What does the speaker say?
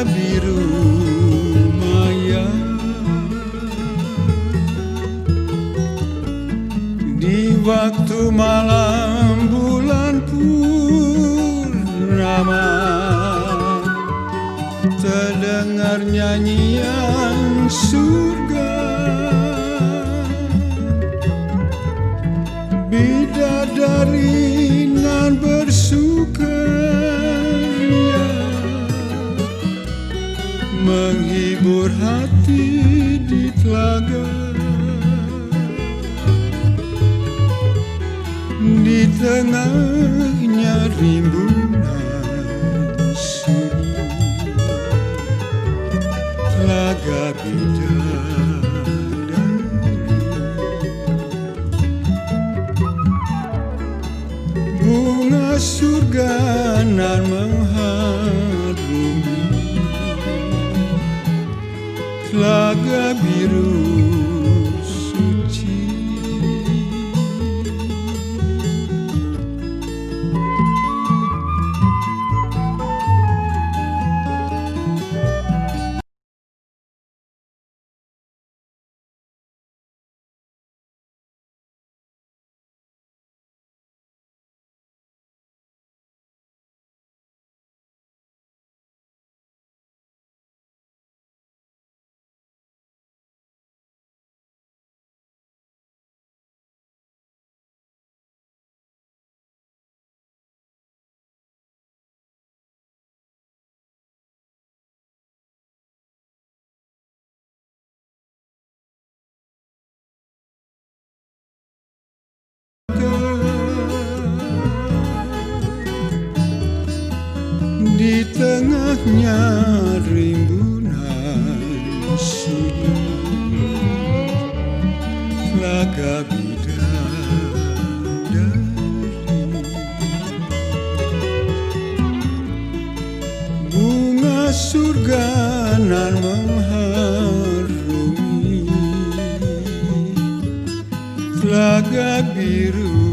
Biru maya. Di waktu malam bulan purnama Terdengar nyanyian surga. Bidadari nan bersukaria Menghibur hati di telaga. Di tengahnya rimbunan sunyi Telaga bidadari Bunga surga nan Telaga biru tengahnya rimbunan sunyi Telaga bidadari. Bunga surga nan mengharumi Telaga biru